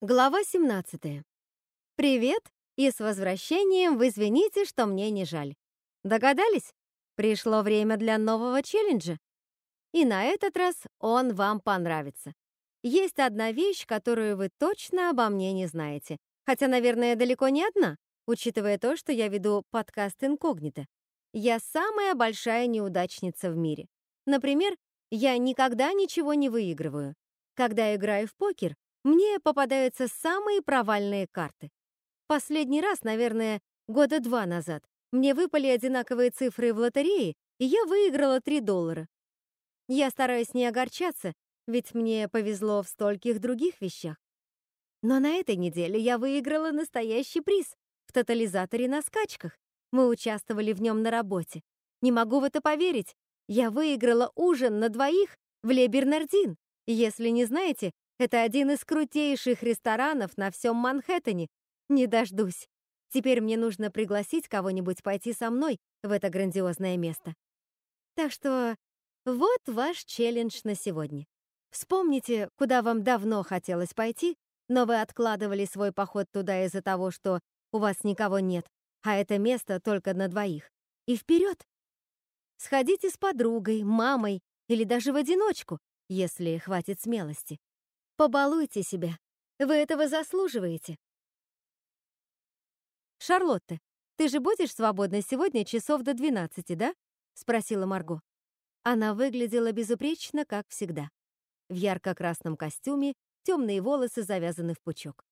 Глава 17. Привет и с возвращением вы извините, что мне не жаль. Догадались? Пришло время для нового челленджа. И на этот раз он вам понравится. Есть одна вещь, которую вы точно обо мне не знаете. Хотя, наверное, далеко не одна, учитывая то, что я веду подкаст инкогнито. Я самая большая неудачница в мире. Например, я никогда ничего не выигрываю. Когда играю в покер, мне попадаются самые провальные карты. Последний раз, наверное, года два назад, мне выпали одинаковые цифры в лотерее, и я выиграла 3 доллара. Я стараюсь не огорчаться, ведь мне повезло в стольких других вещах. Но на этой неделе я выиграла настоящий приз в тотализаторе на скачках. Мы участвовали в нем на работе. Не могу в это поверить. Я выиграла ужин на двоих в Ле Бернардин. Если не знаете, это один из крутейших ресторанов на всем Манхэттене. Не дождусь. Теперь мне нужно пригласить кого-нибудь пойти со мной в это грандиозное место. Так что вот ваш челлендж на сегодня. Вспомните, куда вам давно хотелось пойти, но вы откладывали свой поход туда из-за того, что у вас никого нет, а это место только на двоих. И вперед! Сходите с подругой, мамой или даже в одиночку, если хватит смелости. Побалуйте себя. Вы этого заслуживаете. «Шарлотта, ты же будешь свободна сегодня часов до 12, да?» — спросила Марго. Она выглядела безупречно, как всегда. В ярко-красном костюме, темные волосы завязаны в пучок.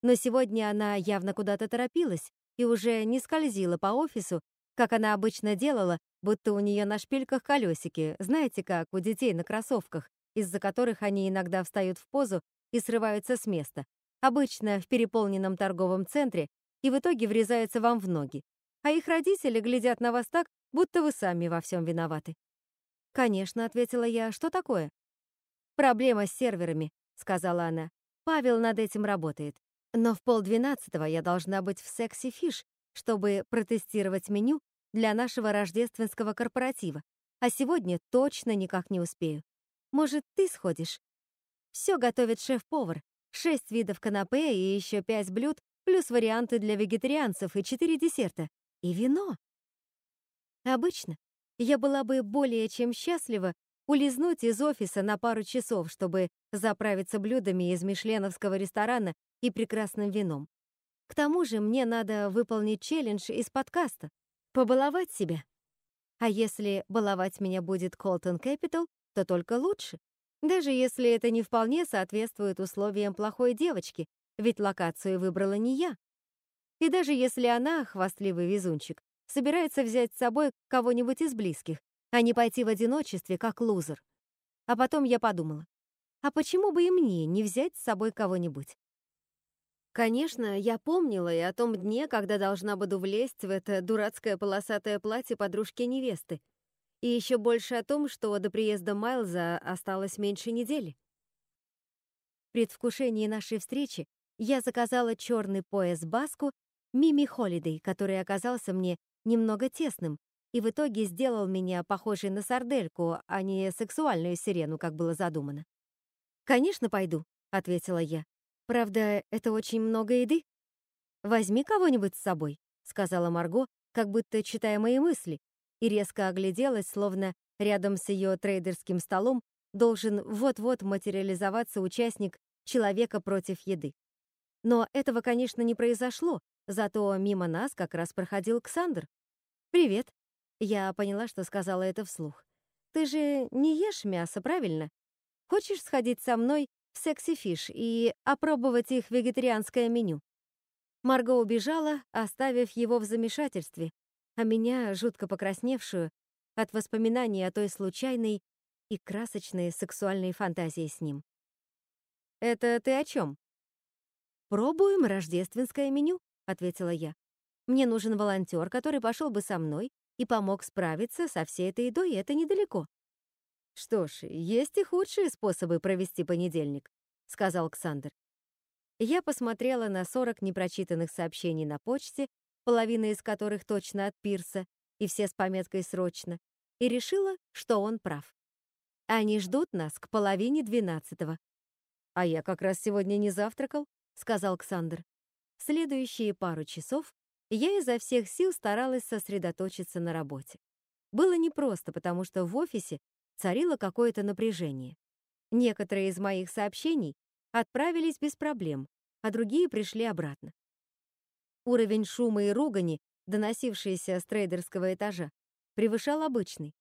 Но сегодня она явно куда-то торопилась и уже не скользила по офису, как она обычно делала, будто у нее на шпильках колесики, знаете, как у детей на кроссовках, из-за которых они иногда встают в позу и срываются с места, обычно в переполненном торговом центре, и в итоге врезаются вам в ноги. А их родители глядят на вас так, будто вы сами во всем виноваты. «Конечно», — ответила я, — «что такое?» «Проблема с серверами», — сказала она. «Павел над этим работает. Но в полдвенадцатого я должна быть в Секси Фиш, чтобы протестировать меню для нашего рождественского корпоратива, а сегодня точно никак не успею. Может, ты сходишь? Все готовит шеф-повар. Шесть видов канапе и еще пять блюд, плюс варианты для вегетарианцев и четыре десерта. И вино. Обычно я была бы более чем счастлива улизнуть из офиса на пару часов, чтобы заправиться блюдами из мишленовского ресторана и прекрасным вином. К тому же мне надо выполнить челлендж из подкаста, побаловать себя. А если баловать меня будет Colton Capital, то только лучше. Даже если это не вполне соответствует условиям плохой девочки, ведь локацию выбрала не я. И даже если она, хвастливый везунчик, собирается взять с собой кого-нибудь из близких, а не пойти в одиночестве, как лузер. А потом я подумала, а почему бы и мне не взять с собой кого-нибудь? Конечно, я помнила и о том дне, когда должна буду влезть в это дурацкое полосатое платье подружки невесты, и еще больше о том, что до приезда Майлза осталось меньше недели. В предвкушении нашей встречи я заказала черный пояс-баску Мими Холидей, который оказался мне немного тесным и в итоге сделал меня похожей на сардельку, а не сексуальную сирену, как было задумано. «Конечно, пойду», — ответила я. «Правда, это очень много еды». «Возьми кого-нибудь с собой», — сказала Марго, как будто читая мои мысли, и резко огляделась, словно рядом с ее трейдерским столом должен вот-вот материализоваться участник «Человека против еды». Но этого, конечно, не произошло, зато мимо нас как раз проходил Ксандр. «Привет». Я поняла, что сказала это вслух. «Ты же не ешь мясо, правильно? Хочешь сходить со мной в Секси Фиш и опробовать их вегетарианское меню?» Марго убежала, оставив его в замешательстве, а меня, жутко покрасневшую, от воспоминаний о той случайной и красочной сексуальной фантазии с ним. «Это ты о чем?» «Пробуем рождественское меню», — ответила я. «Мне нужен волонтер, который пошел бы со мной и помог справиться со всей этой едой, это недалеко». «Что ж, есть и худшие способы провести понедельник», — сказал Ксандр. Я посмотрела на 40 непрочитанных сообщений на почте половина из которых точно от Пирса, и все с пометкой «срочно», и решила, что он прав. Они ждут нас к половине двенадцатого. А я как раз сегодня не завтракал, сказал Ксандр. Следующие пару часов я изо всех сил старалась сосредоточиться на работе. Было непросто, потому что в офисе царило какое-то напряжение. Некоторые из моих сообщений отправились без проблем, а другие пришли обратно. Уровень шума и ругани, доносившийся с трейдерского этажа, превышал обычный.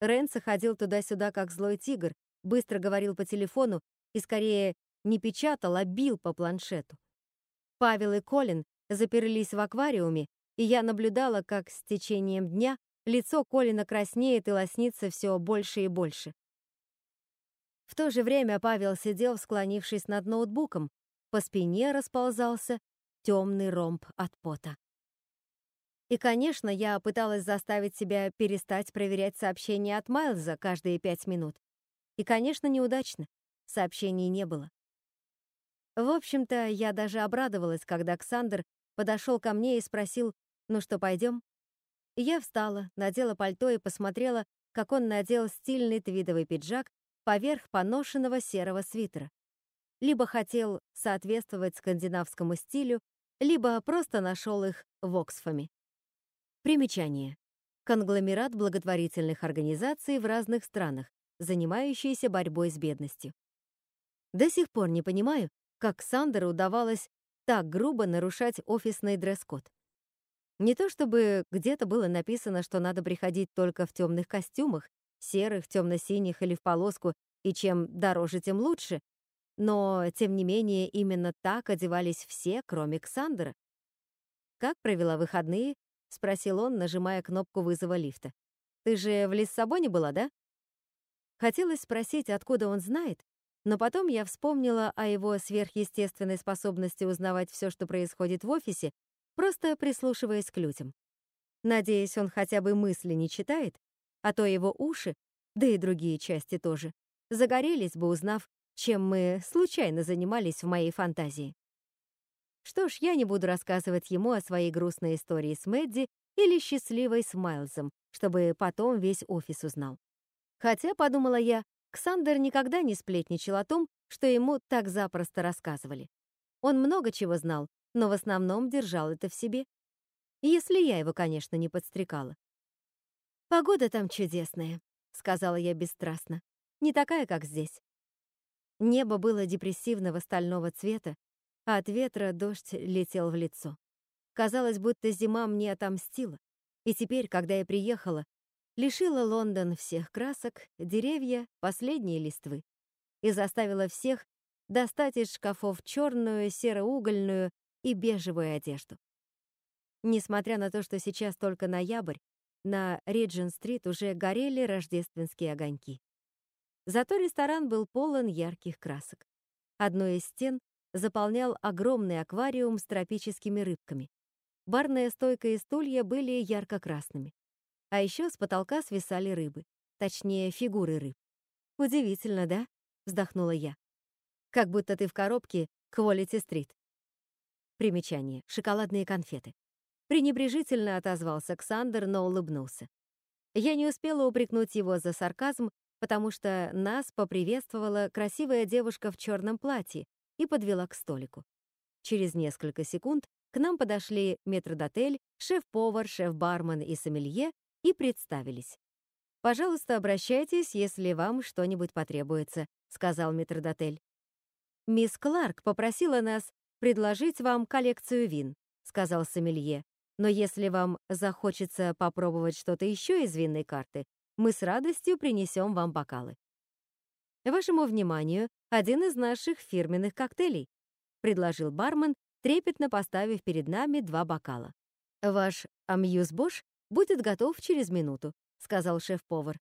Ренса ходил туда-сюда, как злой тигр, быстро говорил по телефону и скорее не печатал, а бил по планшету. Павел и Колин заперлись в аквариуме, и я наблюдала, как с течением дня лицо Колина краснеет и лоснится все больше и больше. В то же время Павел сидел, склонившись над ноутбуком, по спине расползался темный ромб от пота. И, конечно, я пыталась заставить себя перестать проверять сообщения от Майлза каждые пять минут. И, конечно, неудачно. Сообщений не было. В общем-то, я даже обрадовалась, когда Александр подошел ко мне и спросил, «Ну что, пойдем?» Я встала, надела пальто и посмотрела, как он надел стильный твидовый пиджак поверх поношенного серого свитера. Либо хотел соответствовать скандинавскому стилю, либо просто нашел их в Оксфаме. Примечание. Конгломерат благотворительных организаций в разных странах, занимающийся борьбой с бедностью. До сих пор не понимаю, как Сандеру удавалось так грубо нарушать офисный дресс-код. Не то чтобы где-то было написано, что надо приходить только в темных костюмах, серых, темно-синих или в полоску, и чем дороже, тем лучше, но, тем не менее, именно так одевались все, кроме Ксандера. «Как провела выходные?» — спросил он, нажимая кнопку вызова лифта. «Ты же в Лиссабоне была, да?» Хотелось спросить, откуда он знает, но потом я вспомнила о его сверхъестественной способности узнавать все, что происходит в офисе, просто прислушиваясь к людям. Надеюсь, он хотя бы мысли не читает, а то его уши, да и другие части тоже, загорелись бы, узнав, чем мы случайно занимались в моей фантазии. Что ж, я не буду рассказывать ему о своей грустной истории с Мэдди или счастливой с Майлзом, чтобы потом весь офис узнал. Хотя, подумала я, Ксандер никогда не сплетничал о том, что ему так запросто рассказывали. Он много чего знал, но в основном держал это в себе. Если я его, конечно, не подстрекала. «Погода там чудесная», — сказала я бесстрастно. «Не такая, как здесь». Небо было депрессивного стального цвета, а от ветра дождь летел в лицо. Казалось, будто зима мне отомстила. И теперь, когда я приехала, лишила Лондон всех красок, деревья, последние листвы и заставила всех достать из шкафов черную, сероугольную и бежевую одежду. Несмотря на то, что сейчас только ноябрь, на Риджин-стрит уже горели рождественские огоньки. Зато ресторан был полон ярких красок. Одну из стен заполнял огромный аквариум с тропическими рыбками. Барная стойка и стулья были ярко-красными. А еще с потолка свисали рыбы, точнее, фигуры рыб. «Удивительно, да?» — вздохнула я. «Как будто ты в коробке Quality-стрит». Примечание. Шоколадные конфеты. Пренебрежительно отозвался Ксандер, но улыбнулся. Я не успела упрекнуть его за сарказм, потому что нас поприветствовала красивая девушка в черном платье и подвела к столику. Через несколько секунд к нам подошли метрдотель, шеф-повар, шеф-бармен и сомелье и представились. «Пожалуйста, обращайтесь, если вам что-нибудь потребуется», — сказал метрдотель. «Мисс Кларк попросила нас предложить вам коллекцию вин», — сказал сомелье. «Но если вам захочется попробовать что-то еще из винной карты, мы с радостью принесем вам бокалы». «Вашему вниманию один из наших фирменных коктейлей», — предложил бармен, трепетно поставив перед нами два бокала. «Ваш амьюз-бош будет готов через минуту», — сказал шеф-повар.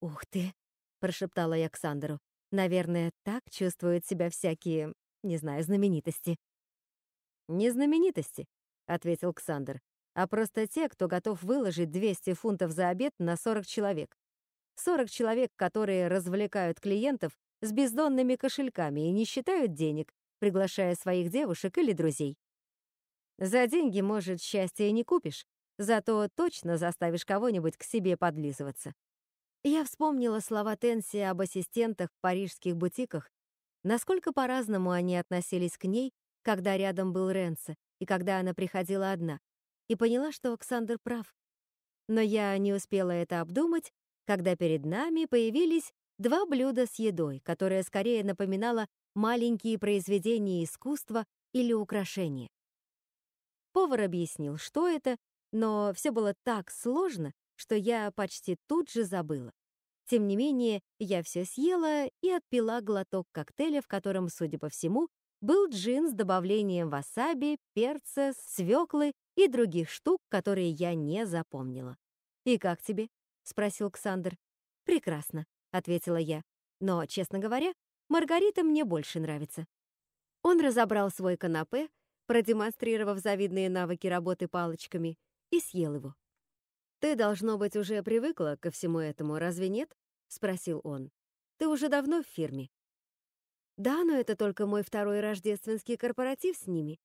«Ух ты!» — прошептала я Александру. «Наверное, так чувствуют себя всякие, не знаю, знаменитости». «Не знаменитости», — ответил Ксандр, «а просто те, кто готов выложить 200 фунтов за обед на 40 человек. 40 человек, которые развлекают клиентов с бездонными кошельками и не считают денег, приглашая своих девушек или друзей. За деньги, может, счастья не купишь, Зато точно заставишь кого-нибудь к себе подлизываться. Я вспомнила слова Тенси об ассистентах в парижских бутиках, насколько по-разному они относились к ней, когда рядом был Ренце и когда она приходила одна, и поняла, что Оксандр прав. Но я не успела это обдумать, когда перед нами появились два блюда с едой, которая скорее напоминала маленькие произведения искусства или украшения. Повар объяснил, что это, но все было так сложно, что я почти тут же забыла. Тем не менее, я все съела и отпила глоток коктейля, в котором, судя по всему, был джин с добавлением васаби, перца, свеклы и других штук, которые я не запомнила. «И как тебе?» — спросил Ксандр. «Прекрасно», — ответила я. «Но, честно говоря, Маргарита мне больше нравится». Он разобрал свой канапе, продемонстрировав завидные навыки работы палочками, и съел его. «Ты, должно быть, уже привыкла ко всему этому, разве нет?» — спросил он. «Ты уже давно в фирме?» «Да, но это только мой второй рождественский корпоратив с ними.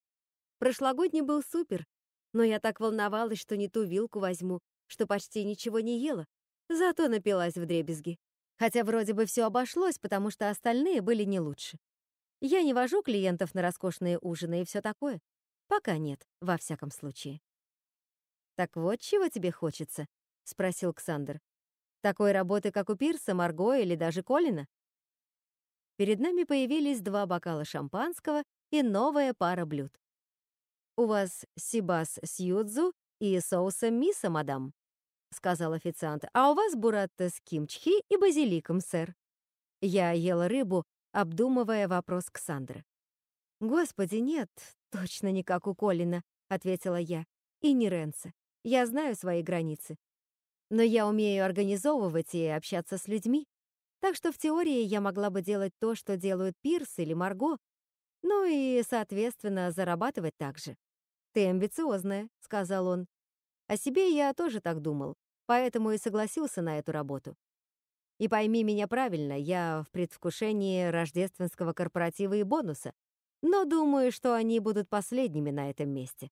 Прошлогодний был супер, но я так волновалась, что не ту вилку возьму, что почти ничего не ела, зато напилась в дребезги. Хотя вроде бы все обошлось, потому что остальные были не лучше. Я не вожу клиентов на роскошные ужины и все такое. Пока нет, во всяком случае. «Так вот чего тебе хочется?» — спросил Ксандр. «Такой работы, как у Пирса, Марго или даже Колина?» Перед нами появились два бокала шампанского и новая пара блюд. «У вас сибас с юдзу и соусом миса, мадам», — сказал официант, «а у вас буратта с кимчхи и базиликом, сэр». Я ела рыбу, обдумывая вопрос Ксандра. «Господи, нет, точно не как у Колина», — ответила я, — «и не Ренса. Я знаю свои границы. Но я умею организовывать и общаться с людьми. Так что в теории я могла бы делать то, что делают Пирс или Марго, ну и, соответственно, зарабатывать так же. «Ты амбициозная», — сказал он. О себе я тоже так думал, поэтому и согласился на эту работу. И пойми меня правильно, я в предвкушении рождественского корпоратива и бонуса, но думаю, что они будут последними на этом месте.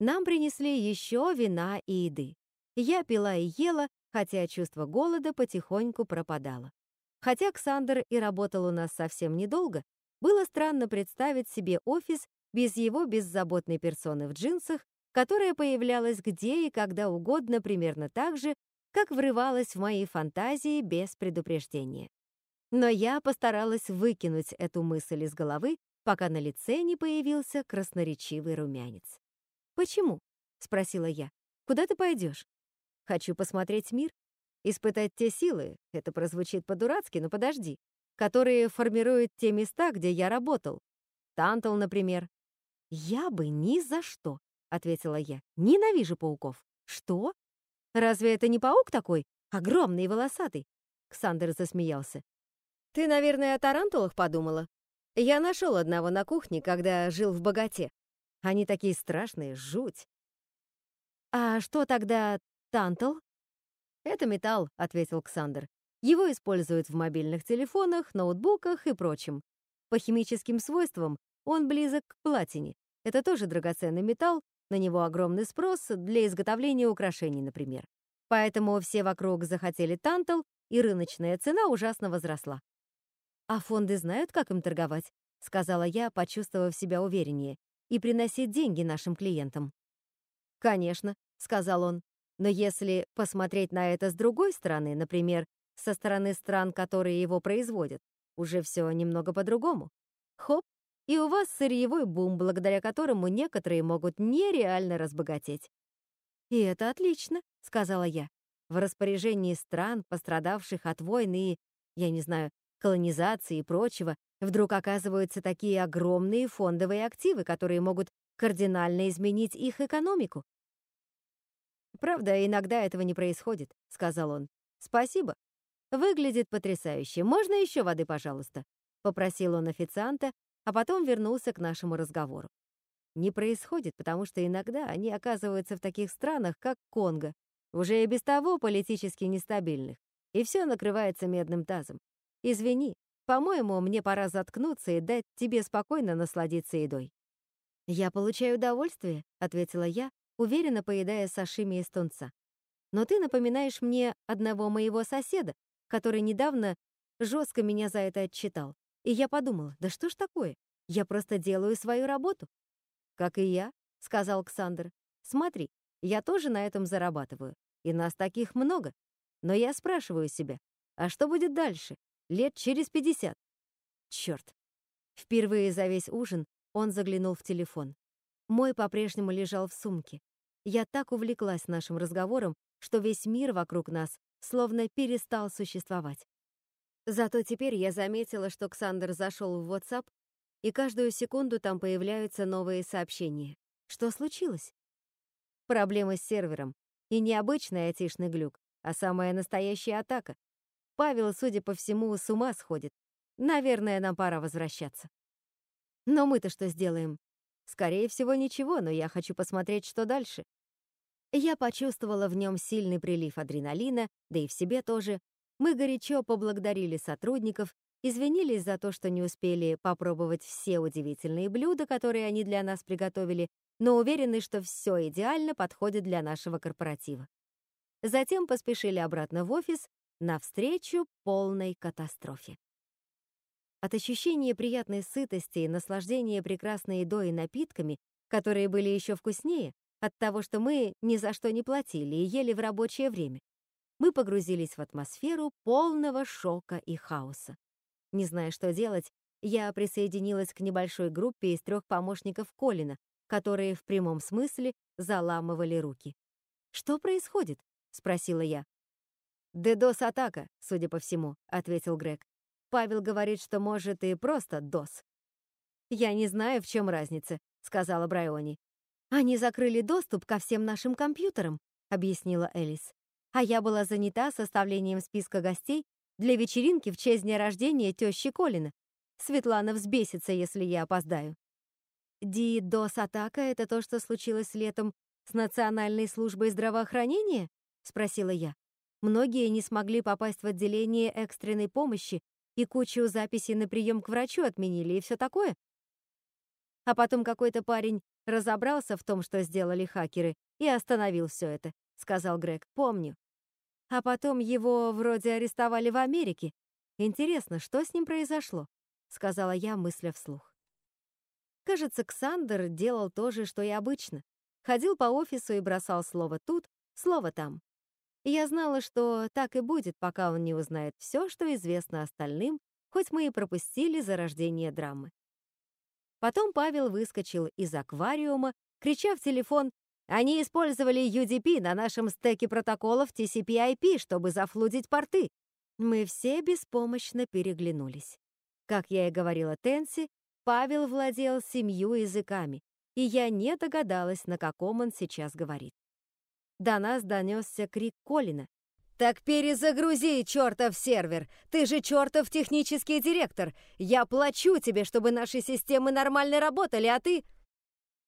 Нам принесли еще вина и еды. Я пила и ела, хотя чувство голода потихоньку пропадало. Хотя Ксандр и работал у нас совсем недолго, было странно представить себе офис без его беззаботной персоны в джинсах, которая появлялась где и когда угодно примерно так же, как врывалась в мои фантазии без предупреждения. Но я постаралась выкинуть эту мысль из головы, пока на лице не появился красноречивый румянец. «Почему?» — спросила я. «Куда ты пойдешь?» «Хочу посмотреть мир, испытать те силы, это прозвучит по-дурацки, но подожди, которые формируют те места, где я работал. Тантал, например». «Я бы ни за что», — ответила я. «Ненавижу пауков». «Что? Разве это не паук такой? Огромный и волосатый?» Ксандер засмеялся. «Ты, наверное, о тарантулах подумала? Я нашел одного на кухне, когда жил в богате. Они такие страшные, жуть. А что тогда тантал? Это металл, ответил Ксандр. Его используют в мобильных телефонах, ноутбуках и прочем. По химическим свойствам он близок к платине. Это тоже драгоценный металл, на него огромный спрос для изготовления украшений, например. Поэтому все вокруг захотели тантал, и рыночная цена ужасно возросла. «А фонды знают, как им торговать?» — сказала я, почувствовав себя увереннее и приносить деньги нашим клиентам. «Конечно», — сказал он, «но если посмотреть на это с другой стороны, например, со стороны стран, которые его производят, уже все немного по-другому. Хоп, и у вас сырьевой бум, благодаря которому некоторые могут нереально разбогатеть». «И это отлично», — сказала я. «В распоряжении стран, пострадавших от войны и, я не знаю, колонизации и прочего, вдруг оказываются такие огромные фондовые активы, которые могут кардинально изменить их экономику. «Правда, иногда этого не происходит», — сказал он. «Спасибо. Выглядит потрясающе. Можно еще воды, пожалуйста?» — попросил он официанта, а потом вернулся к нашему разговору. Не происходит, потому что иногда они оказываются в таких странах, как Конго, уже и без того политически нестабильных, и все накрывается медным тазом. Извини, по-моему, мне пора заткнуться и дать тебе спокойно насладиться едой. Я получаю удовольствие, ответила я, уверенно поедая сашими из тунца. Но ты напоминаешь мне одного моего соседа, который недавно жестко меня за это отчитал. И я подумала, да что ж такое? Я просто делаю свою работу. Как и я, сказал Александр. Смотри, я тоже на этом зарабатываю. И нас таких много. Но я спрашиваю себя, а что будет дальше? Лет через пятьдесят? Черт. Впервые за весь ужин он заглянул в телефон. Мой по-прежнему лежал в сумке. Я так увлеклась нашим разговором, что весь мир вокруг нас словно перестал существовать. Зато теперь я заметила, что Ксандр зашел в WhatsApp, и каждую секунду там появляются новые сообщения. Что случилось? Проблемы с сервером. И не обычный айтишный глюк, а самая настоящая атака. Павел, судя по всему, с ума сходит. Наверное, нам пора возвращаться. Но мы-то что сделаем? Скорее всего, ничего, но я хочу посмотреть, что дальше. Я почувствовала в нем сильный прилив адреналина, да и в себе тоже. Мы горячо поблагодарили сотрудников, извинились за то, что не успели попробовать все удивительные блюда, которые они для нас приготовили, но уверены, что все идеально подходит для нашего корпоратива. Затем поспешили обратно в офис навстречу полной катастрофе. От ощущения приятной сытости и наслаждения прекрасной едой и напитками, которые были еще вкуснее, от того, что мы ни за что не платили и ели в рабочее время, мы погрузились в атмосферу полного шока и хаоса. Не зная, что делать, я присоединилась к небольшой группе из трех помощников Колина, которые в прямом смысле заламывали руки. «Что происходит?» — спросила я. «Дедос-атака, судя по всему», — ответил Грег. «Павел говорит, что может и просто дос». «Я не знаю, в чем разница», — сказала Брайони. «Они закрыли доступ ко всем нашим компьютерам», — объяснила Элис. «А я была занята составлением списка гостей для вечеринки в честь дня рождения тещи Колина. Светлана взбесится, если я опоздаю». «Ди-дос-атака — это то, что случилось летом с Национальной службой здравоохранения?» — спросила я. Многие не смогли попасть в отделение экстренной помощи и кучу записей на прием к врачу отменили и все такое. А потом какой-то парень разобрался в том, что сделали хакеры, и остановил все это, сказал Грег. Помню. А потом его вроде арестовали в Америке. Интересно, что с ним произошло? сказала я, мысля вслух. Кажется, Ксандер делал то же, что и обычно. Ходил по офису и бросал слово тут, слово там. Я знала, что так и будет, пока он не узнает все, что известно остальным, хоть мы и пропустили зарождение драмы. Потом Павел выскочил из аквариума, крича в телефон «Они использовали UDP на нашем стеке протоколов TCP/IP, чтобы зафлудить порты». Мы все беспомощно переглянулись. Как я и говорила Тенси, Павел владел семью языками, и я не догадалась, на каком он сейчас говорит. До нас донесся крик Колина. «Так перезагрузи, чертов сервер! Ты же чертов технический директор! Я плачу тебе, чтобы наши системы нормально работали, а ты...»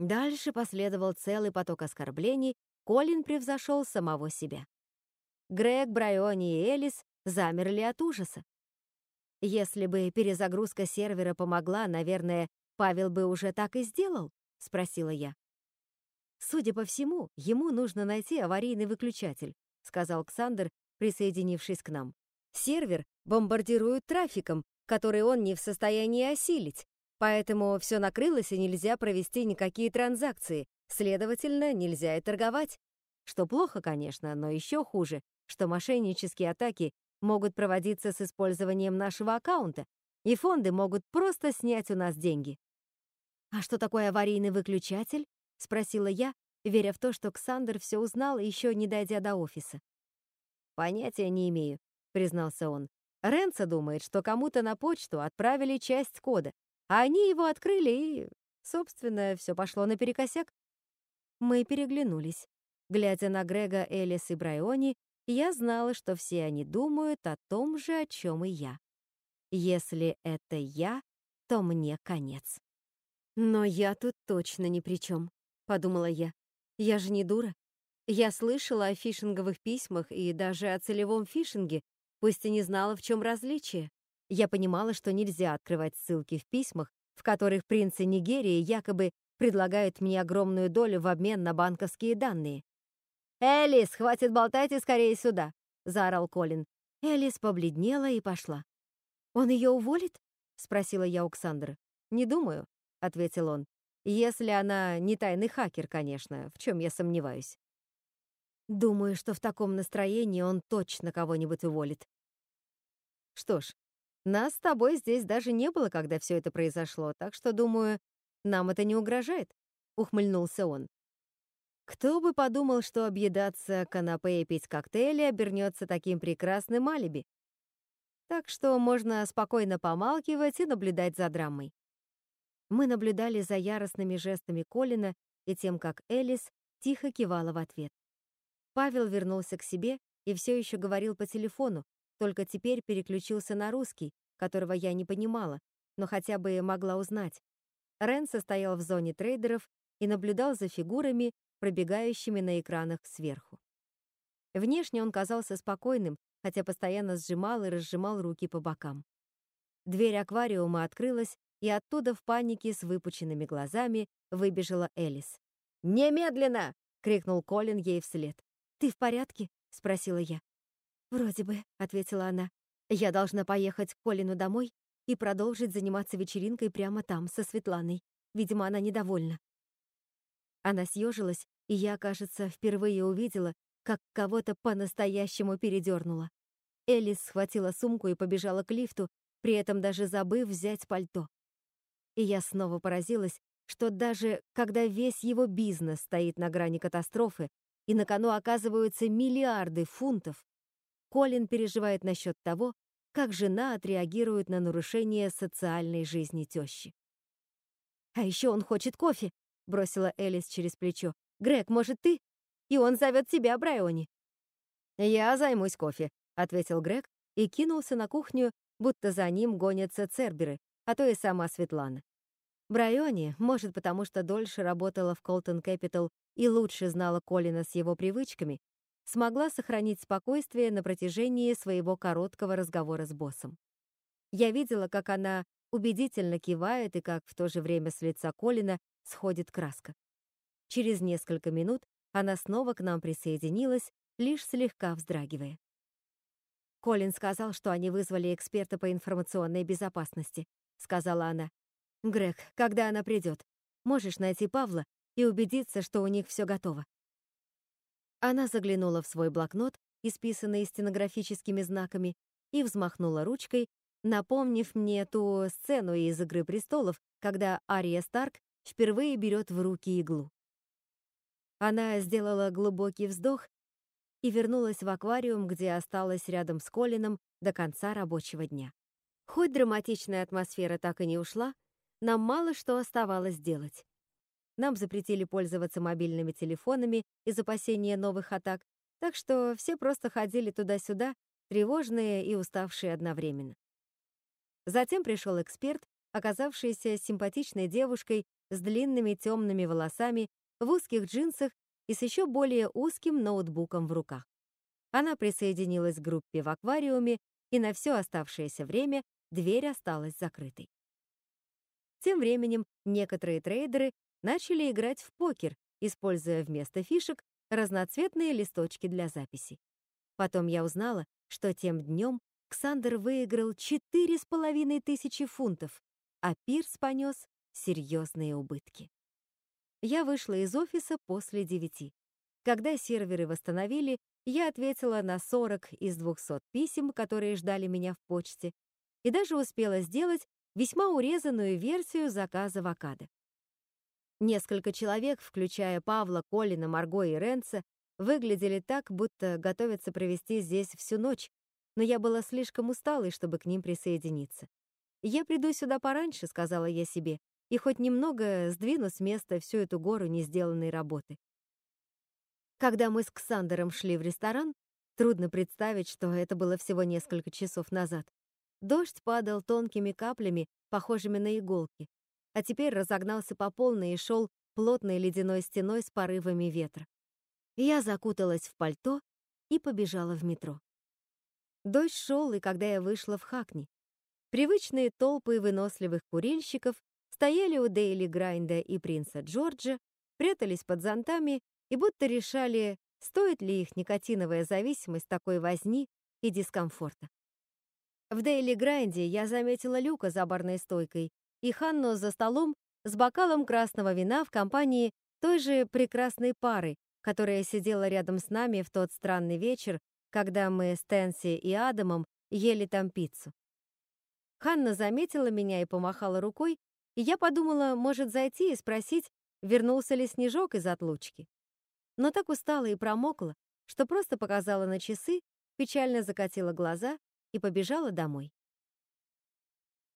Дальше последовал целый поток оскорблений, Колин превзошел самого себя. Грег, Брайони и Элис замерли от ужаса. Если бы перезагрузка сервера помогла, наверное, Павел бы уже так и сделал, спросила я. Судя по всему, ему нужно найти аварийный выключатель, сказал Ксандр, присоединившись к нам. Сервер бомбардируют трафиком, который он не в состоянии осилить, поэтому все накрылось и нельзя провести никакие транзакции, следовательно, нельзя и торговать. Что плохо, конечно, но еще хуже, что мошеннические атаки могут проводиться с использованием нашего аккаунта, и фонды могут просто снять у нас деньги. «А что такое аварийный выключатель?» — спросила я, веря в то, что Ксандр все узнал, еще не дойдя до офиса. «Понятия не имею», — признался он. Ренца думает, что кому-то на почту отправили часть кода, а они его открыли и, собственно, все пошло наперекосяк. Мы переглянулись. Глядя на Грега, Элис и Брайони, я знала, что все они думают о том же, о чем и я. Если это я, то мне конец. Но я тут точно ни при чем, подумала я. Я же не дура. Я слышала о фишинговых письмах и даже о целевом фишинге, пусть и не знала, в чем различие. Я понимала, что нельзя открывать ссылки в письмах, в которых принцы Нигерии якобы предлагают мне огромную долю в обмен на банковские данные. «Элис, хватит болтать и скорее сюда!» — заорал Колин. Элис побледнела и пошла. «Он ее уволит?» — спросила я у. «Не думаю», — ответил он. «Если она не тайный хакер, конечно, в чем я сомневаюсь». Думаю, что в таком настроении он точно кого-нибудь уволит. Что ж, нас с тобой здесь даже не было, когда все это произошло, так что, думаю, нам это не угрожает, ухмыльнулся он. Кто бы подумал, что объедаться канапе и пить коктейли обернется таким прекрасным алиби. Так что можно спокойно помалкивать и наблюдать за драмой. Мы наблюдали за яростными жестами Колина и тем, как Элис тихо кивала в ответ. Павел вернулся к себе и все еще говорил по телефону, только теперь переключился на русский, которого я не понимала, но хотя бы могла узнать. Рен состоял в зоне трейдеров и наблюдал за фигурами, пробегающими на экранах сверху. Внешне он казался спокойным, хотя постоянно сжимал и разжимал руки по бокам. Дверь аквариума открылась, и оттуда в панике с выпученными глазами выбежала Элис. «Немедленно!» — крикнул Колин ей вслед. «Ты в порядке?» — спросила я. «Вроде бы», — ответила она. «Я должна поехать к Колину домой и продолжить заниматься вечеринкой прямо там, со Светланой. Видимо, она недовольна». Она съежилась, и я, кажется, впервые увидела, как кого-то по-настоящему передернула. Элис схватила сумку и побежала к лифту, при этом даже забыв взять пальто. И я снова поразилась, что даже когда весь его бизнес стоит на грани катастрофы, и на кону оказываются миллиарды фунтов, Колин переживает насчет того, как жена отреагирует на нарушение социальной жизни тещи. «А еще он хочет кофе», — бросила Элис через плечо. «Грег, может, ты? И он зовет тебя, Брайони». «Я займусь кофе», — ответил Грег и кинулся на кухню, будто за ним гонятся церберы, а то и сама Светлана. Брайони, может, потому что дольше работала в Колтон Capital и лучше знала Колина с его привычками, смогла сохранить спокойствие на протяжении своего короткого разговора с боссом. Я видела, как она убедительно кивает и как в то же время с лица Колина сходит краска. Через несколько минут она снова к нам присоединилась, лишь слегка вздрагивая. Колин сказал, что они вызвали эксперта по информационной безопасности, сказала она. Грег, когда она придет, можешь найти Павла и убедиться, что у них все готово. Она заглянула в свой блокнот, исписанный стенографическими знаками, и взмахнула ручкой, напомнив мне ту сцену из «Игры престолов», когда Ария Старк впервые берет в руки иглу. Она сделала глубокий вздох и вернулась в аквариум, где осталась рядом с Колином до конца рабочего дня. Хоть драматичная атмосфера так и не ушла, нам мало что оставалось делать. Нам запретили пользоваться мобильными телефонами из опасения новых атак, так что все просто ходили туда-сюда, тревожные и уставшие одновременно. Затем пришел эксперт, оказавшийся симпатичной девушкой с длинными темными волосами, в узких джинсах и с еще более узким ноутбуком в руках. Она присоединилась к группе в аквариуме, и на все оставшееся время дверь осталась закрытой. Тем временем некоторые трейдеры начали играть в покер, используя вместо фишек разноцветные листочки для записи. Потом я узнала, что тем днем Ксандер выиграл четыре с половиной тысячи фунтов, а Пирс понес серьезные убытки. Я вышла из офиса после девяти. Когда серверы восстановили, я ответила на 40 из 200 писем, которые ждали меня в почте, и даже успела сделать весьма урезанную версию заказа в Акадо. Несколько человек, включая Павла, Колина, Марго и Ренца, выглядели так, будто готовятся провести здесь всю ночь, но я была слишком усталой, чтобы к ним присоединиться. «Я приду сюда пораньше», — сказала я себе, «и хоть немного сдвину с места всю эту гору несделанной работы». Когда мы с Ксандером шли в ресторан, трудно представить, что это было всего несколько часов назад, дождь падал тонкими каплями, похожими на иголки, а теперь разогнался по полной и шел плотной ледяной стеной с порывами ветра. Я закуталась в пальто и побежала в метро. Дождь шел, и когда я вышла в Хакни, привычные толпы выносливых курильщиков стояли у Дейли Грайнда и принца Джорджа, прятались под зонтами и будто решали, стоит ли их никотиновая зависимость такой возни и дискомфорта. В Дейли Грайнде я заметила Люка за барной стойкой и Ханну за столом с бокалом красного вина в компании той же прекрасной пары, которая сидела рядом с нами в тот странный вечер, когда мы с Тенси и Адамом ели там пиццу. Ханна заметила меня и помахала рукой, и я подумала, может зайти и спросить, вернулся ли Снежок из отлучки. Но так устала и промокла, что просто показала на часы, печально закатила глаза и побежала домой.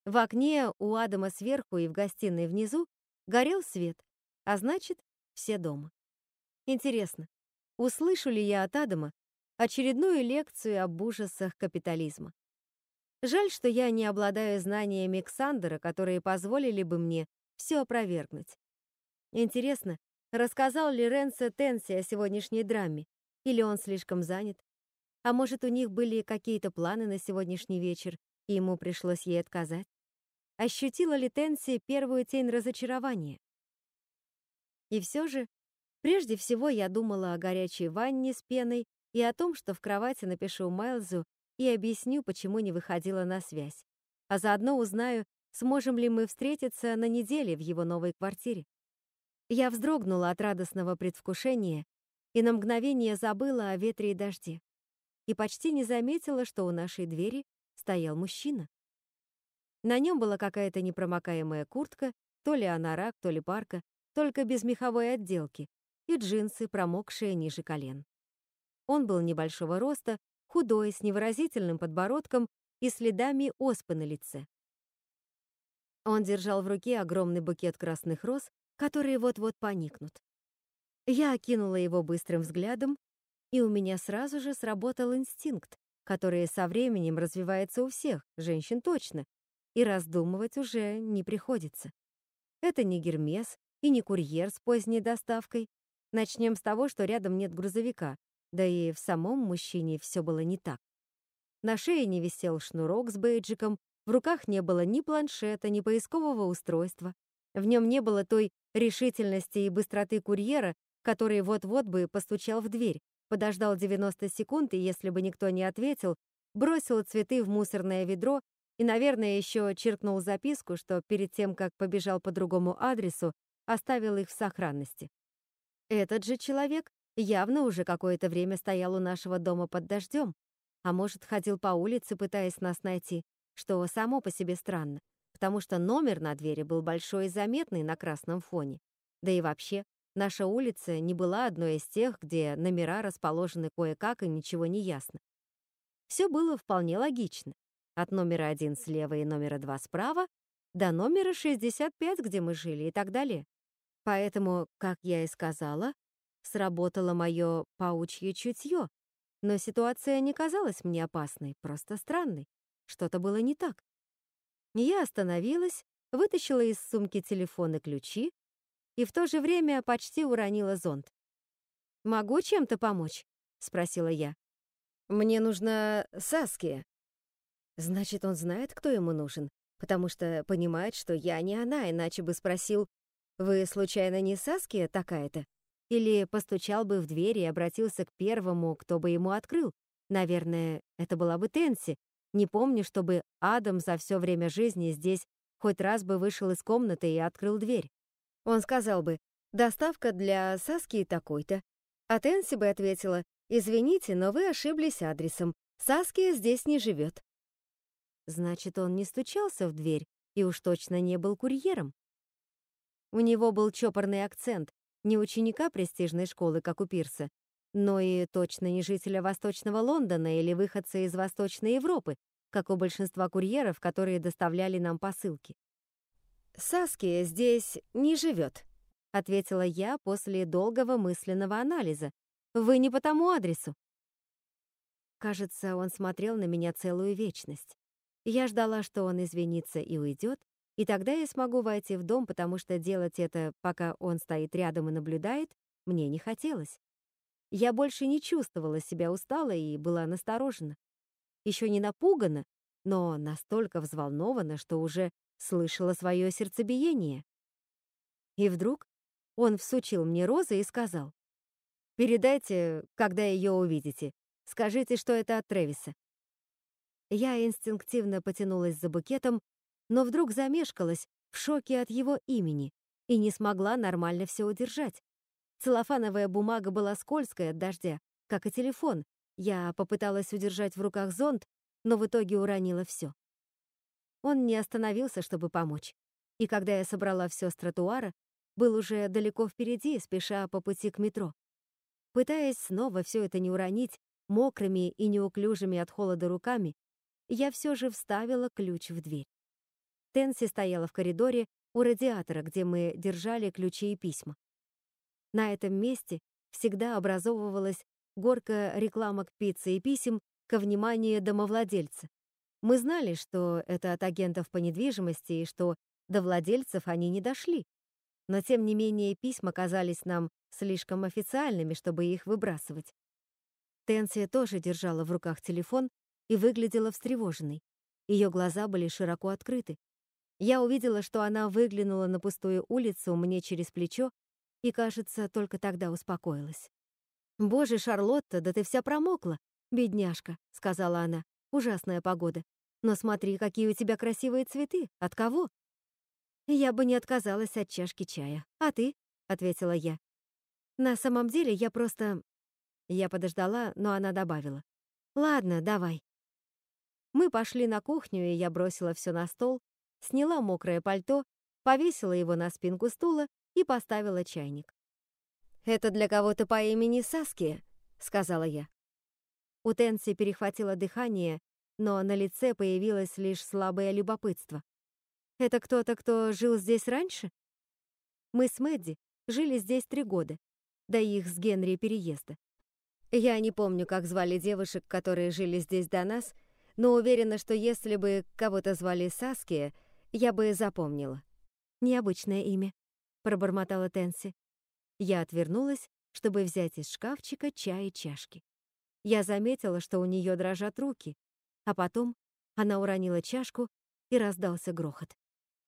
В окне у Адама сверху и в гостиной внизу горел свет, а значит, все дома. Интересно, услышу ли я от Адама очередную лекцию об ужасах капитализма? Жаль, что я не обладаю знаниями Ксандера, которые позволили бы мне все опровергнуть. Интересно, рассказал ли Ренце Тенси о сегодняшней драме, или он слишком занят? А может, у них были какие-то планы на сегодняшний вечер, и ему пришлось ей отказать? Ощутила ли Тенси первую тень разочарования? И все же, прежде всего я думала о горячей ванне с пеной и о том, что в кровати напишу Майлзу и объясню, почему не выходила на связь. А заодно узнаю, сможем ли мы встретиться на неделе в его новой квартире. Я вздрогнула от радостного предвкушения и на мгновение забыла о ветре и дожде. И почти не заметила, что у нашей двери стоял мужчина. На нем была какая-то непромокаемая куртка, то ли анорак, то ли парка, только без меховой отделки, и джинсы, промокшие ниже колен. Он был небольшого роста, худой, с невыразительным подбородком и следами оспы на лице. Он держал в руке огромный букет красных роз, которые вот-вот поникнут. Я окинула его быстрым взглядом, и у меня сразу же сработал инстинкт, который со временем развивается у всех, женщин точно, и раздумывать уже не приходится. Это не Гермес и не курьер с поздней доставкой. Начнем с того, что рядом нет грузовика, да и в самом мужчине все было не так. На шее не висел шнурок с бейджиком, в руках не было ни планшета, ни поискового устройства. В нем не было той решительности и быстроты курьера, который вот-вот бы постучал в дверь, подождал 90 секунд и, если бы никто не ответил, бросил цветы в мусорное ведро и, наверное, еще чиркнул записку, что перед тем, как побежал по другому адресу, оставил их в сохранности. Этот же человек явно уже какое-то время стоял у нашего дома под дождем, а может, ходил по улице, пытаясь нас найти, что само по себе странно, потому что номер на двери был большой и заметный на красном фоне. Да и вообще, наша улица не была одной из тех, где номера расположены кое-как и ничего не ясно. Все было вполне логично. От номера один слева и номера два справа до номера 65, где мы жили и так далее. Поэтому, как я и сказала, сработало мое паучье чутье, но ситуация не казалась мне опасной, просто странной. Что-то было не так. Я остановилась, вытащила из сумки телефон и ключи и в то же время почти уронила зонт. «Могу чем-то помочь?» — спросила я. «Мне нужна Саския», Значит, он знает, кто ему нужен, потому что понимает, что я не она, иначе бы спросил, «Вы, случайно, не Саския такая-то?» Или постучал бы в дверь и обратился к первому, кто бы ему открыл. Наверное, это была бы Тенси. Не помню, чтобы Адам за все время жизни здесь хоть раз бы вышел из комнаты и открыл дверь. Он сказал бы, «Доставка для Саски такой-то». А Тенси бы ответила, «Извините, но вы ошиблись адресом. Саския здесь не живет». Значит, он не стучался в дверь и уж точно не был курьером. У него был чопорный акцент, не ученика престижной школы, как у Пирса, но и точно не жителя Восточного Лондона или выходца из Восточной Европы, как у большинства курьеров, которые доставляли нам посылки. «Саски здесь не живет», — ответила я после долгого мысленного анализа. «Вы не по тому адресу». Кажется, он смотрел на меня целую вечность. Я ждала, что он извинится и уйдет, и тогда я смогу войти в дом, потому что делать это, пока он стоит рядом и наблюдает, мне не хотелось. Я больше не чувствовала себя усталой и была насторожена. Еще не напугана, но настолько взволнована, что уже слышала свое сердцебиение. И вдруг он всучил мне розы и сказал, «Передайте, когда ее увидите. Скажите, что это от Тревиса. Я инстинктивно потянулась за букетом, но вдруг замешкалась, в шоке от его имени и не смогла нормально все удержать. Целлофановая бумага была скользкая от дождя, как и телефон. Я попыталась удержать в руках зонт, но в итоге уронила все. Он не остановился, чтобы помочь. И когда я собрала все с тротуара, был уже далеко впереди, спеша по пути к метро. Пытаясь снова все это не уронить, мокрыми и неуклюжими от холода руками, я все же вставила ключ в дверь. Тенси стояла в коридоре у радиатора, где мы держали ключи и письма. На этом месте всегда образовывалась горка рекламок пиццы и писем ко вниманию домовладельца. Мы знали, что это от агентов по недвижимости и что до владельцев они не дошли. Но тем не менее письма казались нам слишком официальными, чтобы их выбрасывать. Тенсия тоже держала в руках телефон и выглядела встревоженной. Ее глаза были широко открыты. Я увидела, что она выглянула на пустую улицу мне через плечо и, кажется, только тогда успокоилась. «Боже, Шарлотта, да ты вся промокла, бедняжка», — сказала она. «Ужасная погода. Но смотри, какие у тебя красивые цветы. От кого?» «Я бы не отказалась от чашки чая. А ты?» — ответила я. «На самом деле я просто...» Я подождала, но она добавила. «Ладно, давай». Мы пошли на кухню, и я бросила все на стол, сняла мокрое пальто, повесила его на спинку стула и поставила чайник. «Это для кого-то по имени Саски», — сказала я. У Тенси перехватило дыхание, но на лице появилось лишь слабое любопытство. «Это кто-то, кто жил здесь раньше?» Мы с Мэдди жили здесь три года, до их с Генри переезда. Я не помню, как звали девушек, которые жили здесь до нас, но уверена, что если бы кого-то звали Саския, я бы запомнила. Необычное имя, пробормотала Тенси. Я отвернулась, чтобы взять из шкафчика чай и чашки. Я заметила, что у нее дрожат руки, а потом она уронила чашку, и раздался грохот.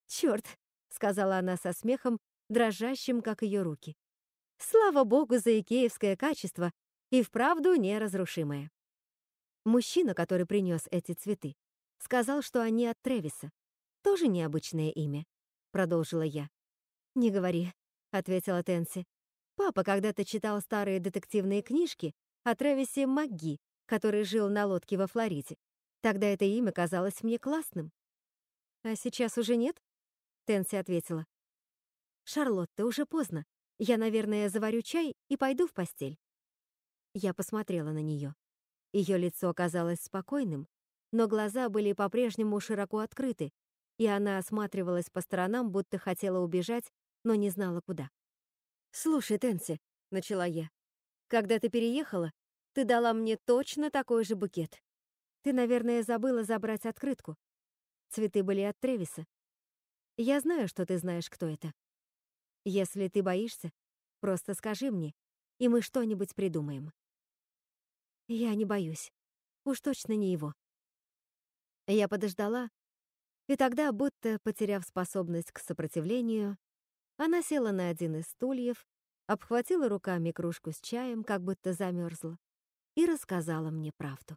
«Чёрт!» — сказала она со смехом, дрожащим, как ее руки. «Слава богу за икеевское качество и вправду неразрушимое». Мужчина, который принес эти цветы, сказал, что они от Тревиса. Тоже необычное имя, продолжила я. Не говори, ответила Тенси. Папа когда-то читал старые детективные книжки о Тревисе МакГи, который жил на лодке во Флориде. Тогда это имя казалось мне классным. А сейчас уже нет? Тенси ответила. Шарлотта, уже поздно. Я, наверное, заварю чай и пойду в постель. Я посмотрела на нее. Ее лицо казалось спокойным, но глаза были по-прежнему широко открыты, и она осматривалась по сторонам, будто хотела убежать, но не знала куда. «Слушай, Тенси», — начала я, — «когда ты переехала, ты дала мне точно такой же букет. Ты, наверное, забыла забрать открытку. Цветы были от Тревиса. Я знаю, что ты знаешь, кто это. Если ты боишься, просто скажи мне, и мы что-нибудь придумаем». Я не боюсь. Уж точно не его. Я подождала, и тогда, будто потеряв способность к сопротивлению, она села на один из стульев, обхватила руками кружку с чаем, как будто замерзла, и рассказала мне правду.